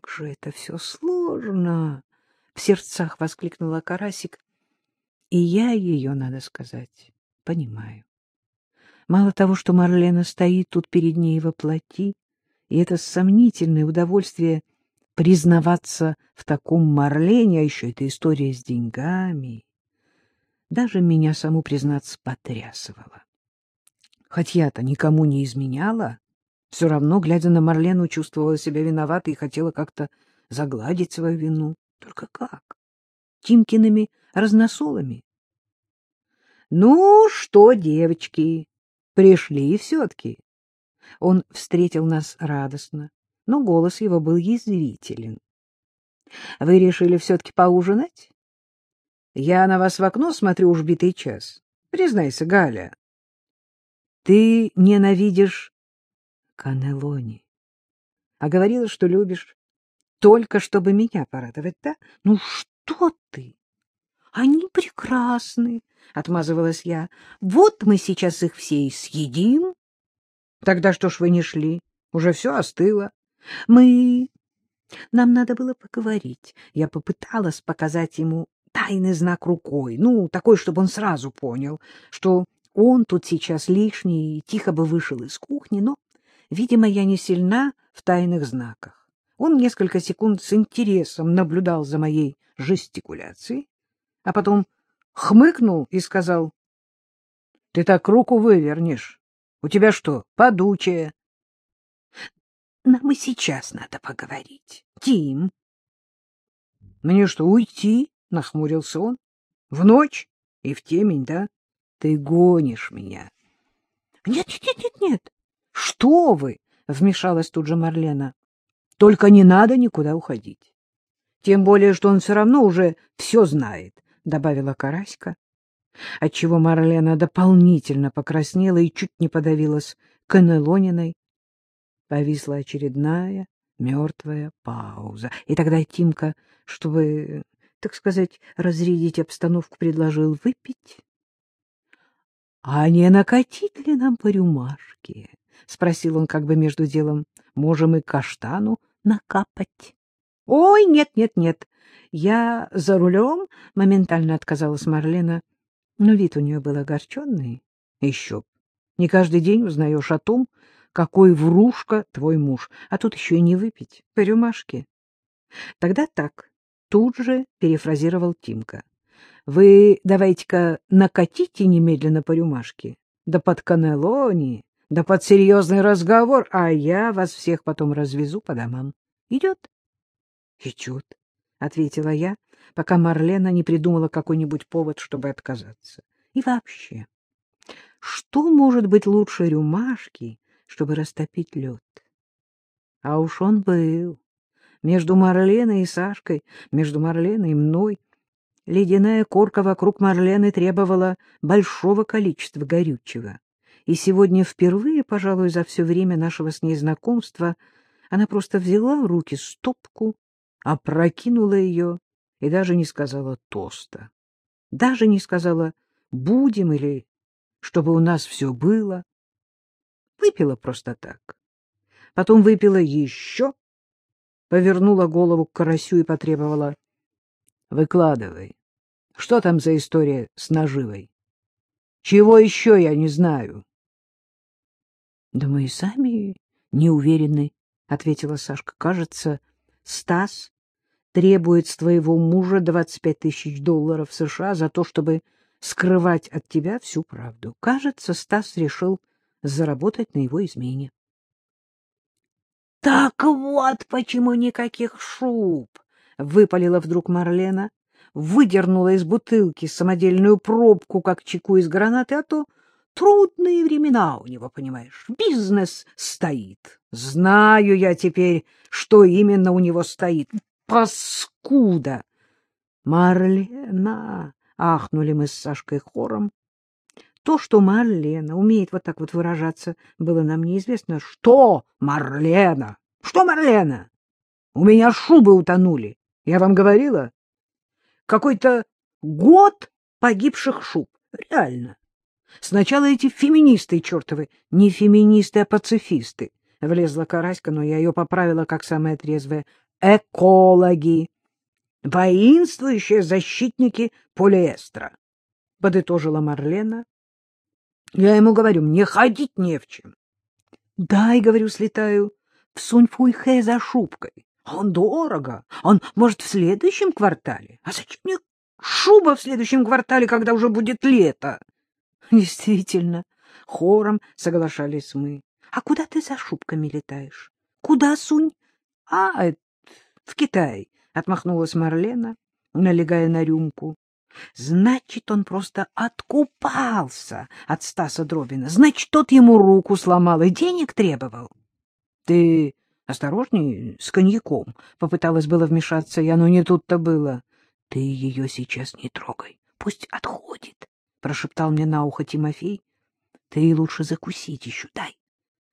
как же это все сложно! — в сердцах воскликнула Карасик. И я ее, надо сказать, понимаю. Мало того, что Марлена стоит тут перед ней во плоти, и это сомнительное удовольствие признаваться в таком Марлене, а еще эта история с деньгами, даже меня саму, признаться, потрясывала. Хоть я-то никому не изменяла, все равно, глядя на Марлену, чувствовала себя виноватой и хотела как-то загладить свою вину. Только как? Тимкиными разносолами? — Ну что, девочки, пришли все-таки. Он встретил нас радостно, но голос его был язвителен. — Вы решили все-таки поужинать? Я на вас в окно смотрю уж битый час. Признайся, Галя. Ты ненавидишь Канелони. А говорила, что любишь только чтобы меня порадовать, да? Ну что ты? Они прекрасны, — отмазывалась я. Вот мы сейчас их все и съедим. Тогда что ж вы не шли? Уже все остыло. Мы... Нам надо было поговорить. Я попыталась показать ему тайный знак рукой, ну, такой, чтобы он сразу понял, что он тут сейчас лишний и тихо бы вышел из кухни, но, видимо, я не сильна в тайных знаках. Он несколько секунд с интересом наблюдал за моей жестикуляцией, а потом хмыкнул и сказал, — Ты так руку вывернешь. У тебя что, подучая? — Нам и сейчас надо поговорить. Тим. — Мне что, уйти? — нахмурился он. — В ночь и в темень, да? Ты гонишь меня. Нет, нет, нет, нет. Что вы? Вмешалась тут же Марлена. Только не надо никуда уходить. Тем более, что он все равно уже все знает, добавила Караська. Отчего Марлена дополнительно покраснела и чуть не подавилась Канелониной. Повисла очередная мертвая пауза. И тогда Тимка, чтобы, так сказать, разрядить обстановку, предложил выпить. — А не накатить ли нам по рюмашке? — спросил он как бы между делом. — Можем и каштану накапать. — Ой, нет, нет, нет. Я за рулем, — моментально отказалась Марлена. Но вид у нее был огорченный. Еще. Не каждый день узнаешь о том, какой врушка твой муж, а тут еще и не выпить, по рюмашке. Тогда так, тут же перефразировал Тимка. Вы давайте-ка накатите немедленно по рюмашке, да под канелони, да под серьезный разговор, а я вас всех потом развезу по домам. Идет? — Идет, — ответила я, пока Марлена не придумала какой-нибудь повод, чтобы отказаться. И вообще, что может быть лучше рюмашки, чтобы растопить лед? А уж он был. Между Марленой и Сашкой, между Марленой и мной — Ледяная корка вокруг Марлены требовала большого количества горючего. И сегодня впервые, пожалуй, за все время нашего с ней знакомства, она просто взяла в руки стопку, опрокинула ее и даже не сказала тоста. Даже не сказала «будем» или «чтобы у нас все было». Выпила просто так. Потом выпила еще, повернула голову к карасю и потребовала «выкладывай». Что там за история с наживой? Чего еще я не знаю? — Да мы и сами не уверены, — ответила Сашка. — Кажется, Стас требует с твоего мужа двадцать пять тысяч долларов США за то, чтобы скрывать от тебя всю правду. Кажется, Стас решил заработать на его измене. — Так вот почему никаких шуб! — выпалила вдруг Марлена выдернула из бутылки самодельную пробку, как чеку из гранаты, а то трудные времена у него, понимаешь, бизнес стоит. Знаю я теперь, что именно у него стоит. Паскуда! Марлена! Ахнули мы с Сашкой хором. То, что Марлена умеет вот так вот выражаться, было нам неизвестно. Что Марлена? Что Марлена? У меня шубы утонули. Я вам говорила? какой-то год погибших шуб. Реально. Сначала эти феминисты чертовы, не феминисты, а пацифисты. Влезла Караська, но я ее поправила как самая трезвая. экологи, воинствующие защитники полиэстера, — подытожила Марлена. Я ему говорю, мне ходить не в чем. Дай, говорю, слетаю в Суньфуйхэ за шубкой. Он дорого. Он, может, в следующем квартале. А зачем мне шуба в следующем квартале, когда уже будет лето? Действительно, хором соглашались мы. А куда ты за шубками летаешь? Куда, Сунь? А, в Китай, отмахнулась Марлена, налегая на рюмку. Значит, он просто откупался от Стаса Дробина. Значит, тот ему руку сломал и денег требовал. Ты осторожней с коньяком. Попыталась было вмешаться я, но не тут-то было. Ты ее сейчас не трогай. Пусть прошептал мне на ухо Тимофей. Ты лучше закусить еще дай,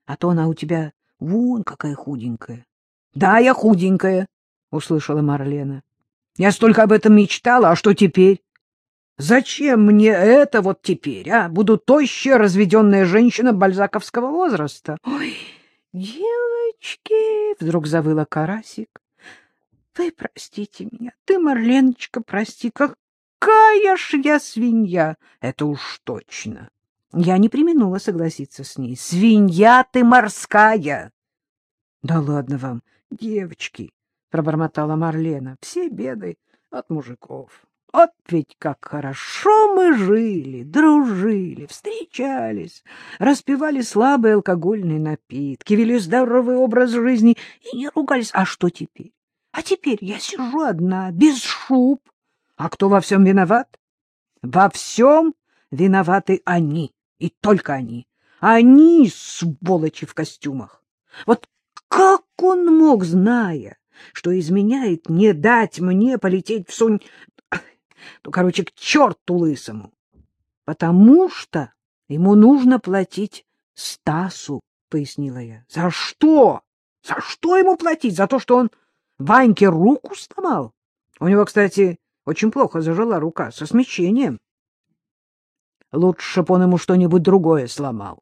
а то она у тебя вон какая худенькая. — Да, я худенькая, — услышала Марлена. — Я столько об этом мечтала, а что теперь? Зачем мне это вот теперь, а? Буду тощая разведенная женщина бальзаковского возраста. Ой, девочки, вдруг завыла Карасик. Вы простите меня, ты, Марленочка, прости, какая ж я свинья, это уж точно. Я не применула согласиться с ней. Свинья ты морская. Да ладно вам, девочки, пробормотала Марлена. Все беды от мужиков. Вот ведь как хорошо мы жили, дружили, встречались, распивали слабые алкогольные напитки, вели здоровый образ жизни и не ругались. А что теперь? А теперь я сижу одна, без шуб. А кто во всем виноват? Во всем виноваты они, и только они. Они, сволочи в костюмах. Вот как он мог, зная, что изменяет, не дать мне полететь в Сунь ну, короче, к черту лысому. Потому что ему нужно платить Стасу, — пояснила я. — За что? За что ему платить? За то, что он Ваньке руку сломал? У него, кстати, очень плохо зажила рука, со смещением. Лучше бы он ему что-нибудь другое сломал.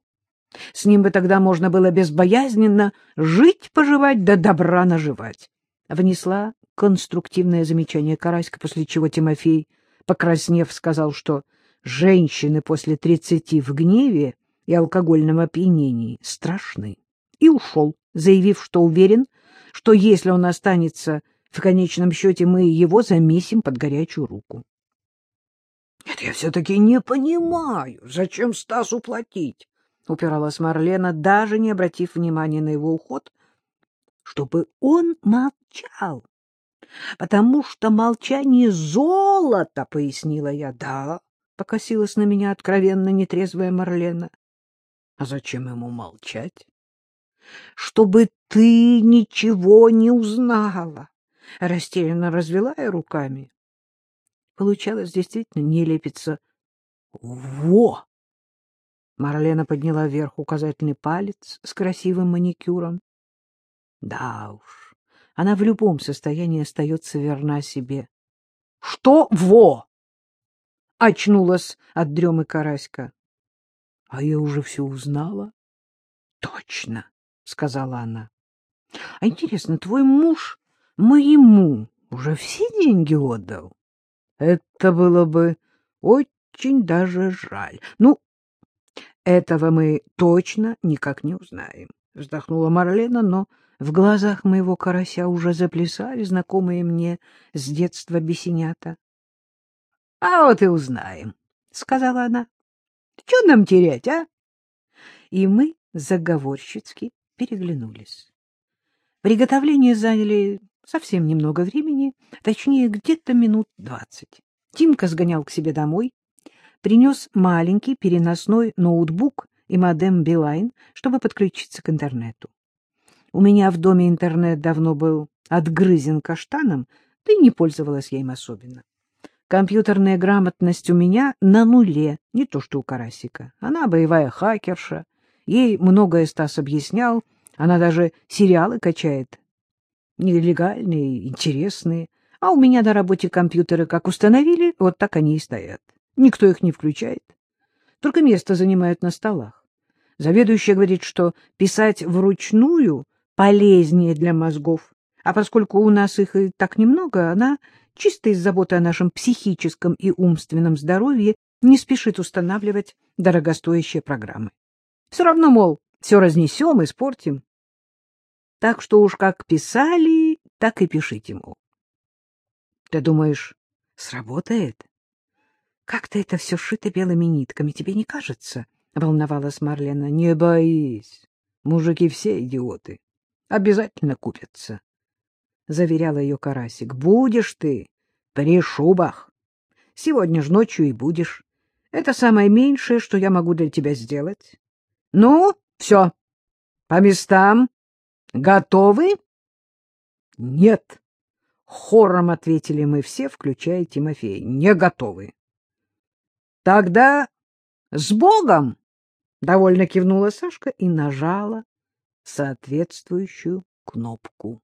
С ним бы тогда можно было безбоязненно жить-поживать да добра наживать. Внесла конструктивное замечание Караська, после чего Тимофей, покраснев, сказал, что женщины после тридцати в гневе и алкогольном опьянении страшны, и ушел, заявив, что уверен, что если он останется, в конечном счете мы его замесим под горячую руку. — Это я все-таки не понимаю, зачем Стасу платить? — упиралась Марлена, даже не обратив внимания на его уход, чтобы он молчал потому что молчание золото, — пояснила я. — Да, — покосилась на меня откровенно нетрезвая Марлена. — А зачем ему молчать? — Чтобы ты ничего не узнала, — растерянно развела я руками. Получалось действительно нелепиться. — Во! Марлена подняла вверх указательный палец с красивым маникюром. — Да уж. Она в любом состоянии остается верна себе. — Что во? — очнулась от дремы Караська. — А я уже все узнала. — Точно, — сказала она. — А интересно, твой муж моему уже все деньги отдал? — Это было бы очень даже жаль. Ну, этого мы точно никак не узнаем, — вздохнула Марлена, но в глазах моего карася уже заплясали знакомые мне с детства бесенята. — А вот и узнаем, — сказала она. — Что нам терять, а? И мы заговорщицки переглянулись. Приготовления заняли совсем немного времени, точнее, где-то минут двадцать. Тимка сгонял к себе домой, принес маленький переносной ноутбук и модем Билайн, чтобы подключиться к интернету. У меня в доме интернет давно был отгрызен каштаном, да и не пользовалась я им особенно. Компьютерная грамотность у меня на нуле, не то что у Карасика. Она боевая хакерша, ей многое Стас объяснял, она даже сериалы качает, нелегальные, интересные. А у меня на работе компьютеры как установили, вот так они и стоят. Никто их не включает, только место занимают на столах. Заведующая говорит, что писать вручную полезнее для мозгов, А поскольку у нас их и так немного, она, чисто из заботы о нашем психическом и умственном здоровье, не спешит устанавливать дорогостоящие программы. Все равно, мол, все разнесем, испортим. Так что уж как писали, так и пишите, мол. Ты думаешь, сработает? Как-то это все шито белыми нитками, тебе не кажется? — волновалась Марлена. — Не боись, мужики все идиоты. Обязательно купятся, — заверяла ее Карасик. — Будешь ты при шубах. Сегодня ж ночью и будешь. Это самое меньшее, что я могу для тебя сделать. Ну, все, по местам. Готовы? — Нет, — хором ответили мы все, включая Тимофея. — Не готовы. — Тогда с Богом! — довольно кивнула Сашка и нажала соответствующую кнопку.